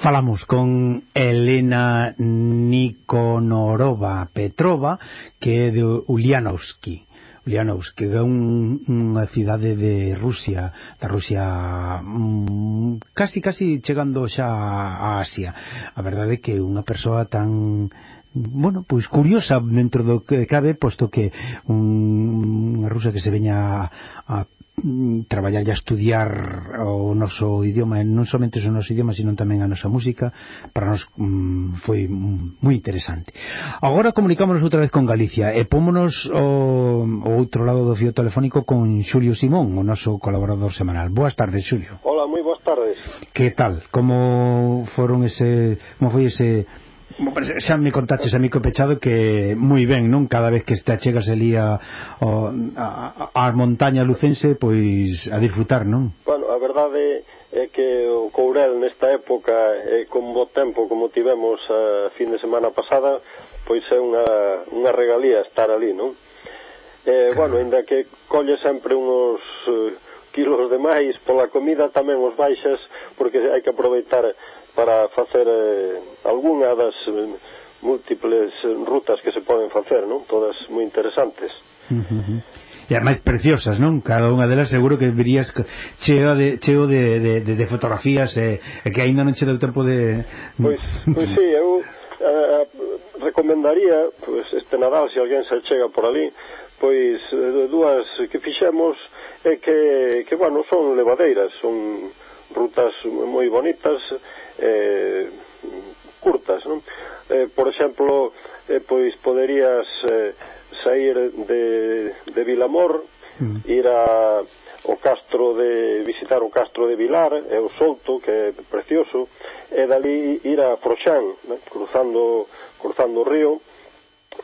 Falamos con Elena Nikonorova Petrova, que é de Ulianovsky. Ulianovsk, que é un, unha cidade de Rusia, da Rusia um, casi casi chegando xa a Asia. A verdade é que unha persoa tan bueno, pois curiosa dentro do que cabe, posto que un, unha rusa que se veña a, a Mm, traballar e estudiar o noso idioma non somente o noso idioma sino tamén a nosa música para nos mm, foi moi interesante. Agora comunicámonos outra vez con Galicia e pómonos o, o outro lado do fio telefónico con Xulio Simón o noso colaborador semanal. Boas tardes Xulio. Hola, moi boas tardes. Que tal? Como foron ese como foi ese xa me contaches a Mico Pechado que moi ben, non? Cada vez que te achegas ali a, a, a, a montaña lucense, pois a disfrutar, non? Bueno, a verdade é que o Courel nesta época e con bo tempo como tivemos a fin de semana pasada pois é unha, unha regalía estar ali, non? Eh, claro. bueno, ainda que colle sempre uns eh, kilos de máis pola comida tamén os baixas porque hai que aproveitar para facer eh, algunha das eh, múltiples eh, rutas que se poden facer, non? Todas moi interesantes. Uh -huh. E as máis preciosas, non? Cada unha delas seguro que verías cheo de, cheo de, de, de, de fotografías e, eh, e que aínda non che deu tempo de... Pois, pois sí, eu eh, eh recomendaría pois, este Nadal, se alguén se chega por ali, pois eh, dúas que fixemos é que, que bueno, son levadeiras, son rutas moi bonitas eh, curtas non? Eh, por exemplo eh, pois poderías eh, sair de, de Vilamor mm. ir a o castro de visitar o castro de Vilar e o Souto que é precioso e dali ir a Froxán né? cruzando cruzando o río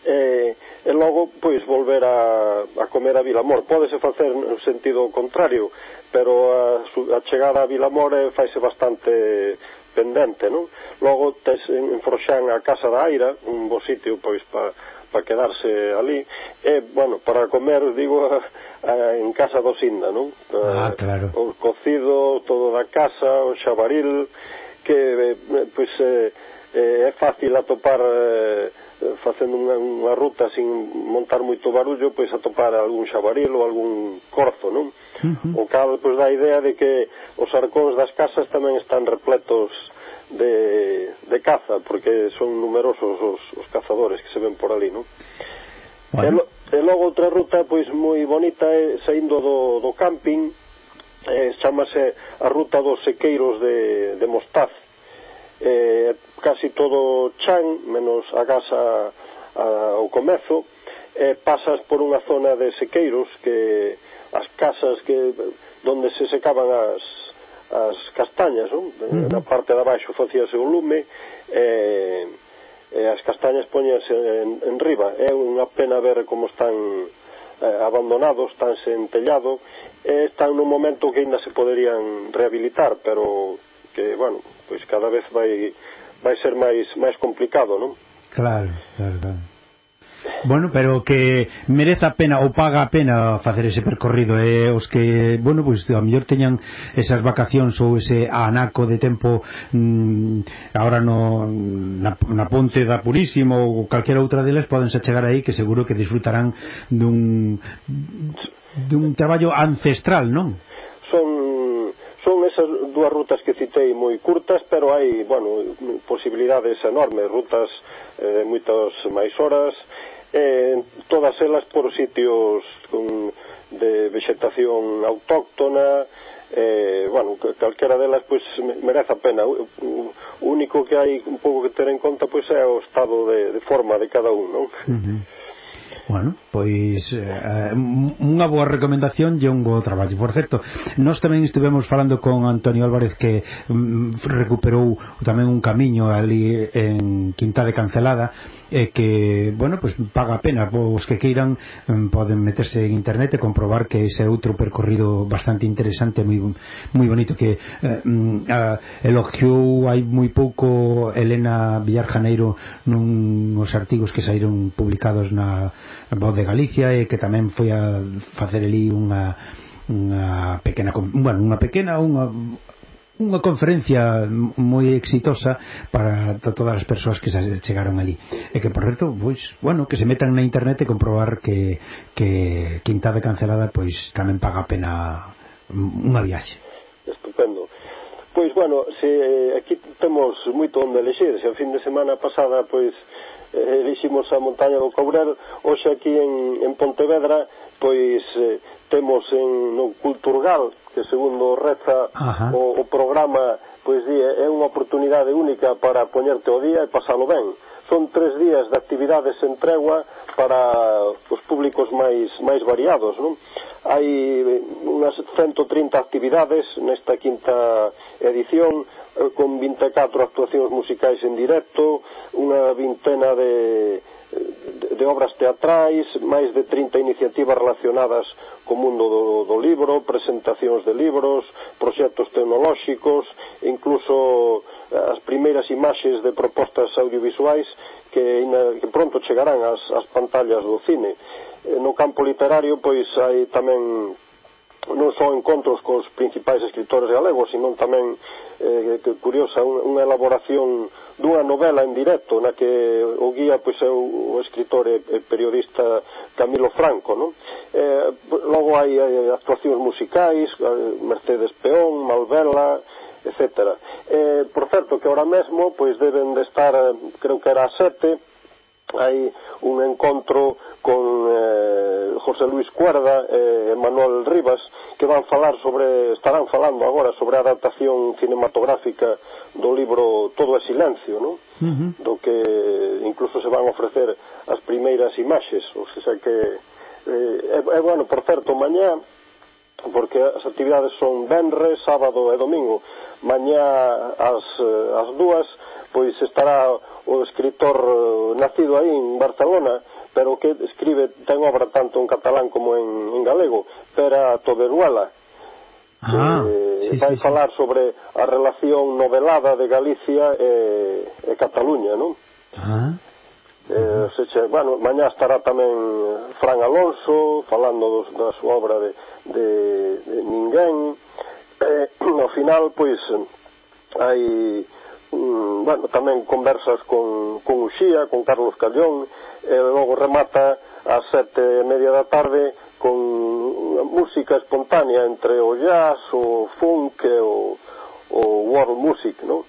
e, e logo pois volver a, a comer a Vilamor. Pódese facer no sentido contrario, pero a, a chegada a Vilamor é, faise bastante pendente, non? Logo tes en Froxán a Casa da Aira, un bo sitio pois para pa quedarse ali, e, bueno, para comer, digo, a, a, en casa do Sinda, non? Ah, claro. O cocido, todo da casa, o xabaril, que, eh, pois, eh, eh, é fácil atopar eh, Eh, facendo unha, unha ruta sin montar moito barullo, pois atopar algún xabaril ou algún corzo, non? Uh -huh. O cal, pois, dá a idea de que os arcóns das casas tamén están repletos de, de caza, porque son numerosos os, os cazadores que se ven por ali, non? Bueno. E, e logo outra ruta pois moi bonita é saindo do, do camping eh, chamase a ruta dos sequeiros de, de Mostaz eh, casi todo chan, menos a gasa ao comezo, eh, pasas por unha zona de sequeiros que as casas que donde se secaban as, as castañas, non? Uh -huh. Na parte de abaixo facíase o lume, eh, eh, as castañas poñanse en, en riba. É unha pena ver como están eh, abandonados, están sen tellado, eh, están nun momento que ainda se poderían rehabilitar, pero que, bueno, pois cada vez vai vai ser máis máis complicado, non? Claro, claro, claro. Bueno, pero que merece a pena ou paga a pena facer ese percorrido e eh? os que, bueno, pois pues, a mellor teñan esas vacacións ou ese anaco de tempo mm, ahora no, na, na ponte da Purísimo ou calquera outra delas podense chegar aí que seguro que disfrutarán dun dun traballo ancestral, non? Son dúas rutas que citei moi curtas, pero hai, bueno, posibilidades enormes, rutas eh, moitas máis horas, eh, todas elas por sitios con, de vegetación autóctona, eh, bueno, calquera delas pois pues, merece a pena. O único que hai un pouco que ter en conta pois pues, é o estado de, de forma de cada un, non? Uh -huh. Bueno, pois eh, unha boa recomendación e un bo traballo. Por certo, nós tamén estivemos falando con Antonio Álvarez que mm, recuperou tamén un camiño ali en Quinta de Cancelada e eh, que, bueno, pois pues, paga a pena, os que queiran mm, poden meterse en internet e comprobar que ese é outro percorrido bastante interesante, moi moi bonito que eh, mm, elogiou hai moi pouco Elena Villar Janeiro nun os artigos que saíron publicados na voz de Galicia e que tamén foi a facer ali unha unha pequena bueno, unha pequena unha unha conferencia moi exitosa para todas as persoas que se chegaron ali. E que, por certo, pois, bueno, que se metan na internet e comprobar que, que Quintada Cancelada pois tamén paga a pena unha viaxe. Estupendo. Pois, bueno, se eh, aquí temos moito onde elexir. Se a fin de semana pasada, pois, eh, a montaña do Cobrel hoxe aquí en, en Pontevedra pois eh, temos en no Culturgal que segundo reza o, o programa pois di, é unha oportunidade única para poñerte o día e pasalo ben son tres días de actividades en tregua para os públicos máis máis variados, non? Hai eh, unhas 130 actividades nesta quinta edición, Eh, con 24 actuacións musicais en directo, unha vintena de, de, de obras teatrais, máis de 30 iniciativas relacionadas co mundo do, do libro, presentacións de libros, proxectos tecnolóxicos, incluso eh, as primeiras imaxes de propostas audiovisuais que, que pronto chegarán ás, ás pantallas do cine. Eh, no campo literario, pois, hai tamén non só encontros cos principais escritores galegos, senón tamén eh, que curiosa, unha elaboración dunha novela en directo na que o guía pois, é o, o escritor e, e periodista Camilo Franco non? Eh, logo hai, hai actuacións musicais eh, Mercedes Peón, Malvela etc. Eh, por certo que ahora mesmo pois deben de estar eh, creo que era a sete hai un encontro con eh, José Luis Cuerda e eh, Manuel Rivas que van falar sobre, estarán falando agora sobre a adaptación cinematográfica do libro Todo é silencio, non? Uh -huh. Do que incluso se van ofrecer as primeiras imaxes, ou sea que eh, é, é bueno, por certo, mañá porque as actividades son venres, sábado e domingo. Mañá ás, eh, ás dúas pois estará o escritor eh, nacido aí en Barcelona, pero que escribe, ten obra tanto en catalán como en, en galego, Pera Toberuela. Ah, eh, sí, vai sí, falar sí. sobre a relación novelada de Galicia e, e Cataluña, non? Ah. Eh, se che, bueno, mañá estará tamén eh, Fran Alonso falando dos, da súa obra de, de, de Ninguén. Eh, no final, pois, hai mm, bueno, tamén conversas con, con Uxía, con Carlos Callón, e logo remata ás sete e media da tarde con música espontánea entre o jazz, o funk e o, o world music, non?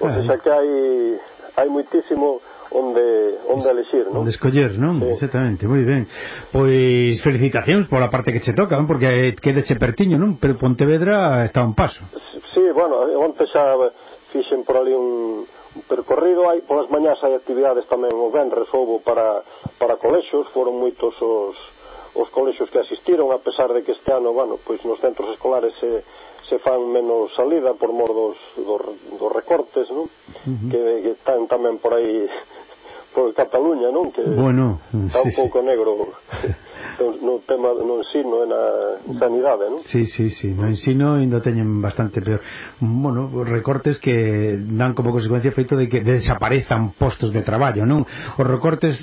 O sea que hai, hai moitísimo onde, onde elixir, non? Onde escoller, non? Sí. Exactamente, moi ben. Pois felicitacións pola parte que che toca, non? Porque eh, quedeche pertiño, non? Pero Pontevedra está un paso. Sí, bueno, onte xa fixen por ali un, un percorrido, hai polas mañás hai actividades tamén o venres houbo para para colexios, foron moitos os os colexios que asistiron a pesar de que este ano, bueno, pois nos centros escolares se se fan menos salida por mor dos, dos, dos recortes, non? Uh -huh. que, que están tamén por aí por Cataluña, non? Que bueno, está sí, un pouco sí. negro no tema no ensino e na sanidade, non? Sí, sí, sí, no ensino ainda teñen bastante peor. Bueno, recortes que dan como consecuencia feito de que desaparezan postos de traballo, non? Os recortes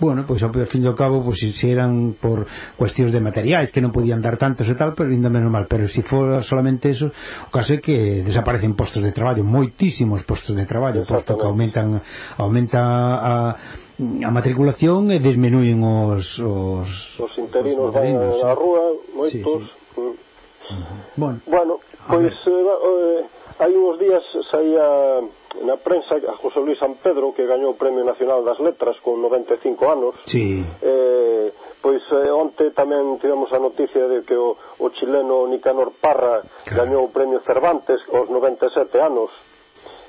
bueno, pois ao fin do cabo, pois se eran por cuestións de materiais que non podían dar tantos e tal, pero ainda menos mal, pero se si fora solamente eso, o caso é que desaparecen postos de traballo, moitísimos postos de traballo, posto que aumentan aumenta a a matriculación e disminuen os os, os interinos, os interinos da, da rúa, moitos. Sí, sí. Mm. Bueno, bueno pois eh, eh, hai uns días saía na prensa a José Luis San Pedro que gañou o Premio Nacional das Letras con 95 anos sí. eh, pois eh, onte tamén tivemos a noticia de que o, o chileno Nicanor Parra claro. gañou o Premio Cervantes aos 97 anos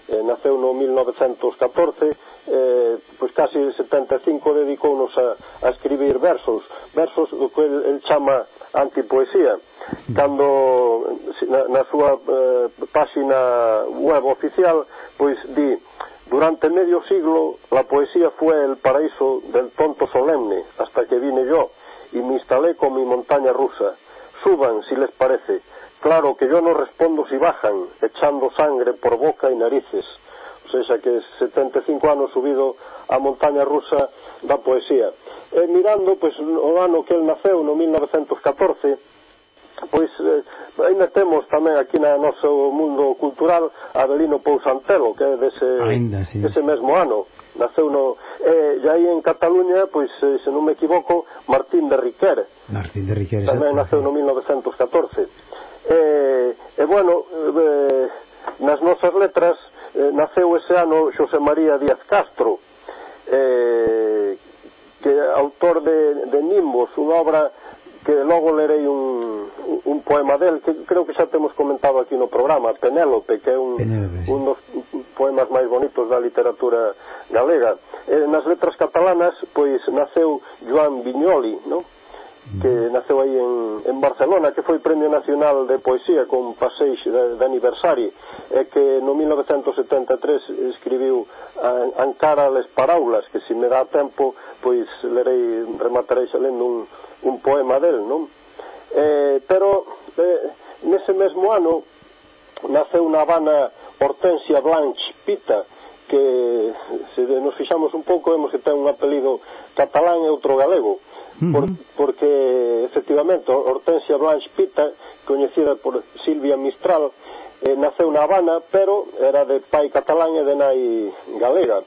eh, naceu no 1914 eh, pois casi 75 dedicounos a, a escribir versos versos do que el, el chama antipoesía cando na, na súa eh, páxina web oficial pois di Durante medio siglo la poesía fue el paraíso del tonto solemne hasta que vine yo y me instalé con mi montaña rusa. Suban si les parece. Claro que yo no respondo si bajan, echando sangre por boca y narices. O sea que 75 anos subido a montaña rusa da poesía. E mirando, pois, pues, o ano que el naceu, no 1914, Pois eh, ainda temos tamén aquí na noso mundo cultural Avelino Pousantelo, que é dese, ainda, sí. dese mesmo ano naceu no eh, e aí en Cataluña, pois eh, se non me equivoco, Martín de Riquer. Martín de Riquer, tamén naceu no 1914. Eh, e bueno, eh, nas nosas letras eh, naceu ese ano Xosé María Díaz Castro, eh, que autor de, de Nimbos, unha obra que logo lerei un, un poema del que creo que xa temos comentado aquí no programa Penélope, que é un, Penélope. un dos poemas máis bonitos da literatura galega eh, nas letras catalanas pois naceu Joan Viñoli no? que mm. naceu aí en, en Barcelona que foi Premio Nacional de Poesía con paseix de, de aniversario e que no 1973 escribiu Ancara les paraulas que se me dá tempo pois lerei, rematarei xa lendo un, un poema del, non? Eh, pero eh, nese mesmo ano naceu na Habana Hortensia Blanche Pita que se nos fixamos un pouco vemos que ten un apelido catalán e outro galego. Por, porque efectivamente Hortensia Blanche Pita coñecida por Silvia Mistral eh, naceu na Habana pero era de pai catalán e de nai galega.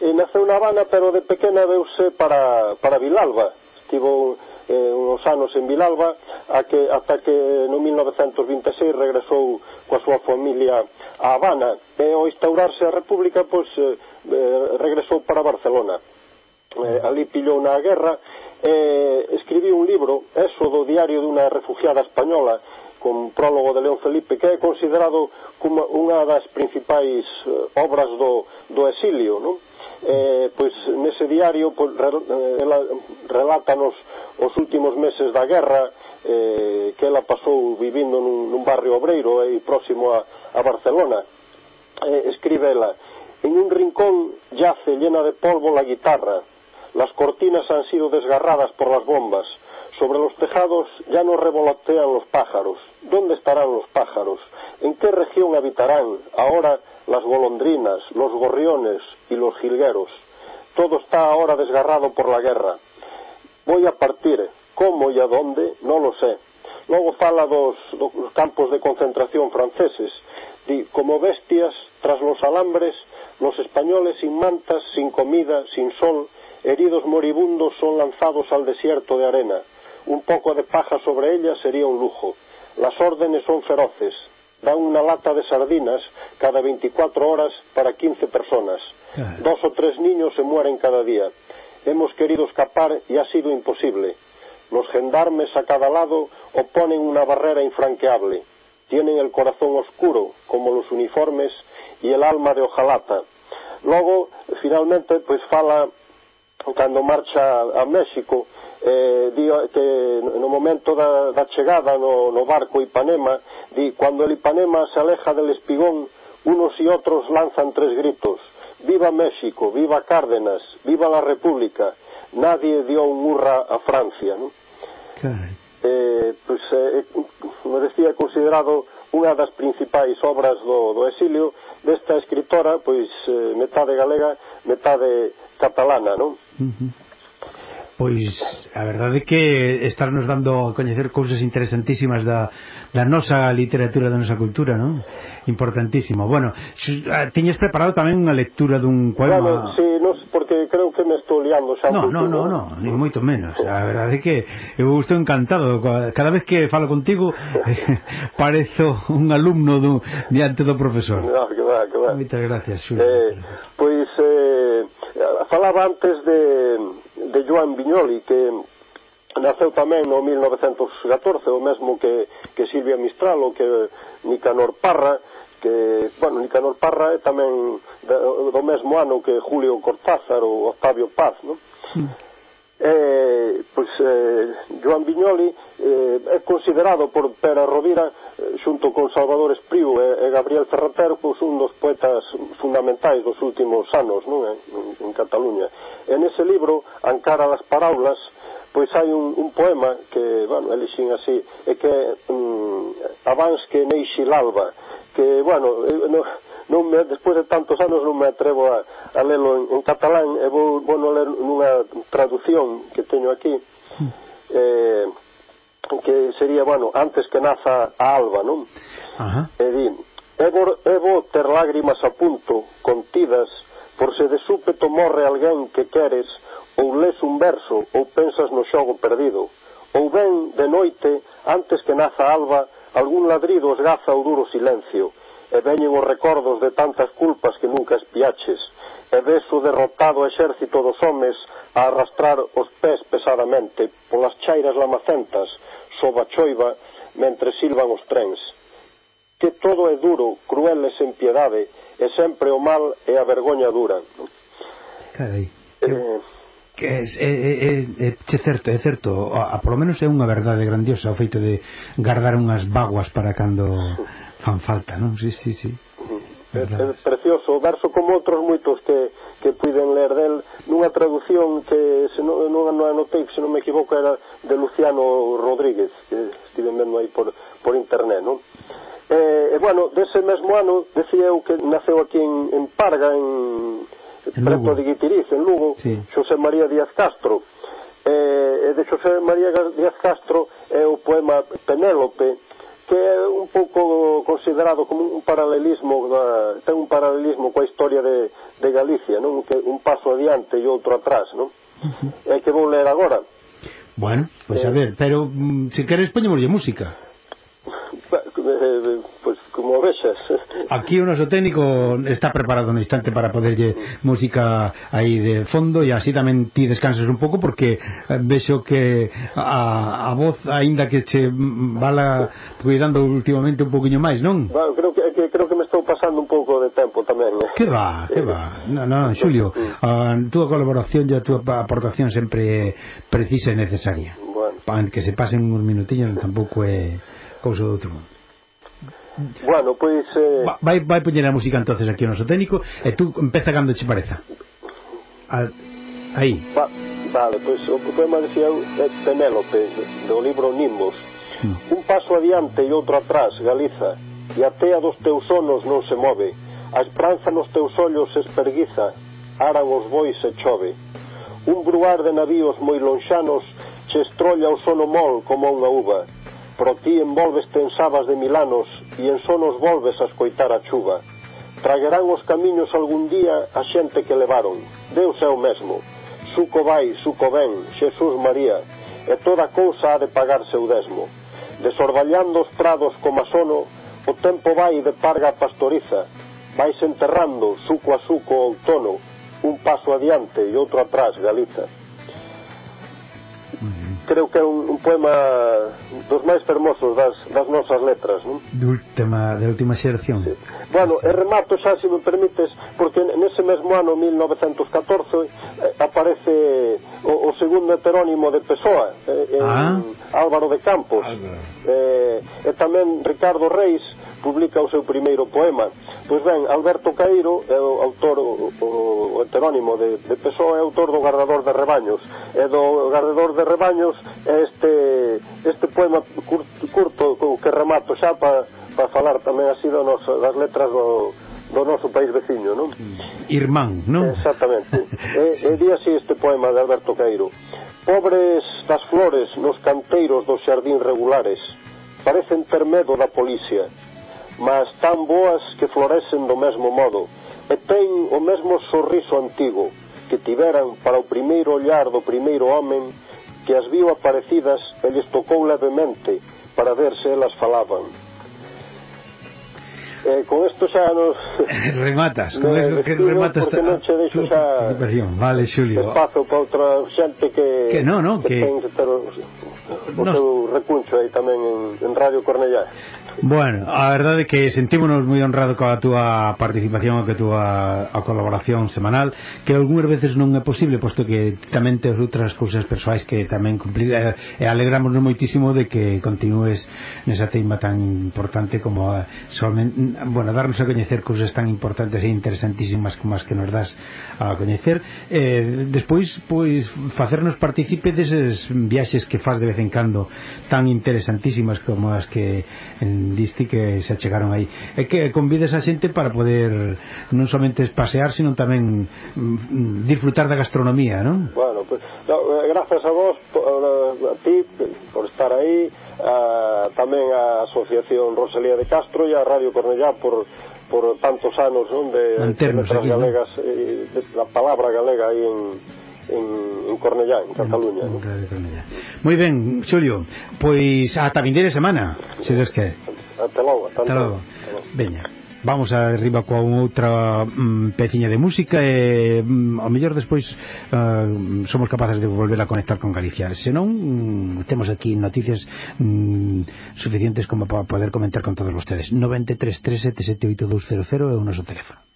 Eh, e naceu na Habana pero de pequena veuse para, para Vilalba estivo eh, uns anos en Vilalba a que, ata que eh, no 1926 regresou coa súa familia a Habana e ao instaurarse a República pois, eh, eh regresou para Barcelona eh, ali pillou na guerra eh, escribiu un libro eso do diario dunha refugiada española con prólogo de León Felipe que é considerado como unha das principais eh, obras do, do exilio non? eh, pois nese diario pois, ela relátanos os últimos meses da guerra eh, que ela pasou vivindo nun, nun barrio obreiro e eh, próximo a, a Barcelona eh, escribe ela en un rincón yace llena de polvo la guitarra las cortinas han sido desgarradas por las bombas sobre los tejados ya no revolotean los pájaros. ¿Dónde estarán los pájaros? ¿En qué región habitarán ahora las golondrinas, los gorriones y los jilgueros. Todo está ahora desgarrado por la guerra. Voy a partir. ¿Cómo y a dónde? No lo sé. Logo fala dos, campos de concentración franceses. Como bestias, tras los alambres, los españoles sin mantas, sin comida, sin sol, heridos moribundos son lanzados al desierto de arena. Un poco de paja sobre ellas sería un lujo. Las órdenes son feroces dan unha lata de sardinas cada 24 horas para 15 personas. Claro. Dos o tres niños se mueren cada día. Hemos querido escapar y ha sido imposible. Los gendarmes a cada lado oponen una barrera infranqueable. Tienen el corazón oscuro, como los uniformes, y el alma de hojalata. Logo, finalmente, pues, fala cando marcha a México eh, di que no momento da, da chegada no, no barco Ipanema di, cando el Ipanema se aleja del espigón unos y otros lanzan tres gritos. Viva México, viva Cárdenas, viva la República. Nadie dio un hurra a Francia. ¿no? Claro. Eh, pues, eh, como decía, considerado unha das principais obras do, do exilio desta escritora, pois eh, metade galega, metade catalana, non? Uh -huh. Pois a verdade é que estarnos dando a coñecer cousas interesantísimas da, da nosa literatura, da nosa cultura, non? Importantísimo. Bueno, tiñes preparado tamén unha lectura dun poema... Bueno, sí, non, porque creo que me estou liando xa. Non, non, non, no, ni moito menos. A verdade é que eu estou encantado. Cada vez que falo contigo eh, parezo un alumno do, diante do profesor. No, que va, que va. Moitas gracias, Xulio. Eh, pois, eh, falaba antes de de Joan Viñoli que naceu tamén no 1914 o mesmo que, que Silvia Mistral ou que Nicanor Parra que, bueno, Nicanor Parra é tamén do mesmo ano que Julio Cortázar ou Octavio Paz, non? Sí eh, pois, eh, Joan Viñoli eh, é considerado por Pera Rovira eh, xunto con Salvador Espriu e, e Gabriel Ferrater pois, un dos poetas fundamentais dos últimos anos non é? En, en Cataluña e nese libro Ancara das Paraulas pois hai un, un poema que, bueno, elixín así e que mm, avans que neixi l'alba que, bueno, eh, no, non me, despois de tantos anos non me atrevo a, a lelo en, en catalán e vou, vou no ler nunha traducción que teño aquí eh, que sería, bueno, antes que naza a alba, non? Ajá. E di, é bo, é bo ter lágrimas a punto, contidas, por se de súpeto morre alguén que queres, ou les un verso, ou pensas no xogo perdido, ou ben, de noite, antes que naza a alba, algún ladrido esgaza o duro silencio, e veñen os recordos de tantas culpas que nunca espiaches, e ves o derrotado exército dos homes a arrastrar os pés pesadamente polas chairas lamacentas sob a choiva mentre silban os trens. Que todo é duro, cruel e sen piedade, e sempre o mal e a vergoña dura. Carai, eh, eu... eh, que é, é, é, é, é certo, é certo, a, a, polo menos é unha verdade grandiosa o feito de guardar unhas vaguas para cando fan falta, non? Sí, sí, sí. É, é precioso, o verso como outros moitos que, que puiden ler del nunha traducción que se non, non, non anotei, se non me equivoco era de Luciano Rodríguez que estive vendo aí por, por internet non? E, e bueno, dese mesmo ano decía eu que naceu aquí en, en Parga en, en preto de Guitiriz, en Lugo sí. José María Díaz Castro e, e de José María Díaz Castro é o poema Penélope que é un pouco considerado como un paralelismo da, ten un paralelismo coa historia de, de Galicia, non? Que un paso adiante e outro atrás, non? Uh -huh. É que vou ler agora. Bueno, pois pues eh, a ver, pero mm, se queres poñémoslle música eh, pues como vexas. Aquí o noso técnico está preparado un instante para poderlle música aí de fondo e así tamén ti descansas un pouco porque eh, vexo que a, a voz aínda que che vala cuidando últimamente un poquinho máis, non? Bueno, creo que, que creo que me estou pasando un pouco de tempo tamén. Eh? Que va, que va. No, no, Xulio, a túa colaboración e a túa aportación sempre precisa e necesaria. Bueno. Que se pasen uns minutiños tampouco é cousa do outro mundo. Bueno, pois... Eh... Va, vai, vai poñer a música entonces aquí o noso técnico e tú empeza cando che pareza. A, aí. Va, vale, pois o poema decía eu é Penélope, do libro Nimbos. Mm. Un paso adiante e outro atrás, Galiza, e a tea dos teus sonos non se move, a esperanza nos teus ollos se esperguiza, aran os bois e chove. Un bruar de navíos moi lonxanos se estrolla o sono mol como unha uva, Pro ti envolves en sabas de mil anos e en sonos volves a escoitar a chuva. Traguerán os camiños algún día a xente que levaron. Deus é o mesmo. Suco vai, suco ven, Xesús María, e toda cousa ha de pagar seu desmo. Desorballando os prados como sono, o tempo vai de parga a pastoriza. Vais enterrando, suco a suco, outono, un paso adiante e outro atrás, Galiza creo que é un, un poema dos máis fermosos das, das nosas letras non? de última, de última xeración sí. bueno, sí. e remato xa se me permites porque nese mesmo ano 1914 eh, aparece o, o segundo heterónimo de Pessoa eh, ah. Álvaro de Campos Álvaro. Eh, e tamén Ricardo Reis publica o seu primeiro poema. Pois ben, Alberto Cairo é o autor, o, o heterónimo de, de Pessoa, é autor do Guardador de Rebaños. E do Guardador de Rebaños é este, este poema curto, curto que remato xa para pa falar tamén así do noso, das letras do, do noso país veciño, non? Mm. Irmán, non? Exactamente. e, e di así este poema de Alberto Cairo. Pobres das flores nos canteiros dos xardín regulares, parecen ter medo da policía mas tan boas que florecen do mesmo modo, e ten o mesmo sorriso antigo que tiveran para o primeiro ollar do primeiro homen que as viu aparecidas e lles tocou levemente para ver se elas falaban. Eh, con esto xa nos... Rematas, con eso que rematas... Porque non che deixo xa... Vale, Xulio. Espazo para outra xente que... Que non, non, que... que ten que ter o, o nos... teu recuncho aí tamén en, en Radio Cornellá. Bueno, a verdade é que sentímonos moi honrado coa túa participación e coa túa a colaboración semanal que algunhas veces non é posible posto que tamén tes outras cousas persoais que tamén cumplir e, e moitísimo de que continúes nesa teima tan importante como a, solamente, bueno, darnos a coñecer cousas tan importantes e interesantísimas como as que nos das a coñecer. Eh, despois, pois facernos partícipe deses viaxes que faz de vez en cando tan interesantísimas como as que en, diste que se achegaron aí é que convides a xente para poder non somente pasear, sino tamén mm, disfrutar da gastronomía, non? Bueno, pues, no, eh, gracias a vos eh, a ti por estar aí a, tamén a Asociación Rosalía de Castro e a Radio Cornellá por por tantos anos non de, de aquí, galegas ¿no? e de, la palabra galega aí en en, en Cornellá, en Cataluña. En, en Cornellá. Moi ben, Xulio, pois ata vindeira semana, se Dios que Ata logo. Ata, logo. Veña. Vamos arriba coa outra mm, peciña de música e mm, ao mellor despois uh, somos capaces de volver a conectar con Galicia. Senón mm, temos aquí noticias mm, suficientes como para poder comentar con todos vostedes. 93 377 é o noso teléfono.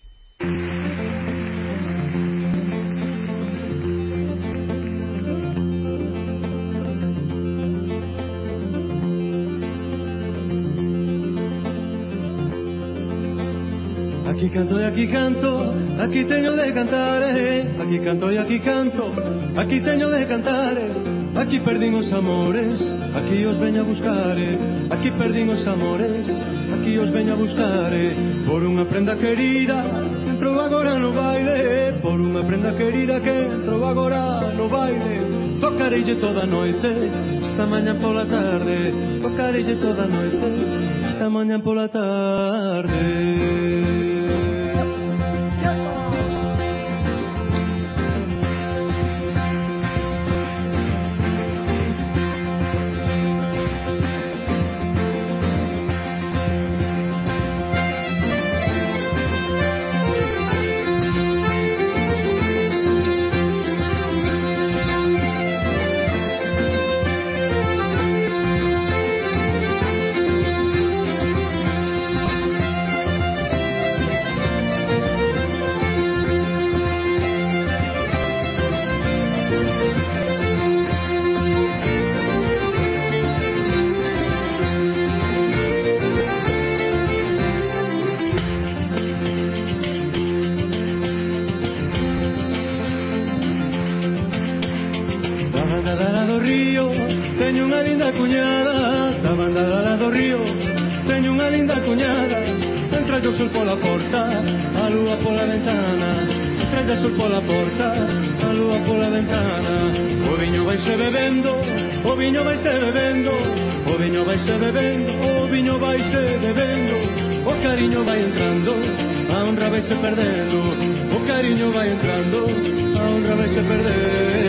e aquí canto, aquí teño de cantar, eh. aquí canto e aquí canto, aquí teño de cantar, eh. aquí perdín os amores, aquí os veño a buscar, eh. aquí perdín os amores, aquí os veño a buscar, por unha prenda querida, entro agora no baile, por unha prenda querida que entro eh. agora no baile, tocarelle toda a noite, esta maña pola tarde, tocarelle toda a noite, esta maña pola tarde. azul pola porta, a lúa pola ventana, estrella azul pola porta, a lúa pola ventana. O viño vai se bebendo, o viño vai se bebendo, o viño vai se bebendo, o viño vai se bebendo, o cariño vai entrando, a honra vai se perdendo, o cariño vai entrando, a honra vai se perdendo.